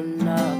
one.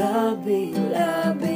Love me, love me.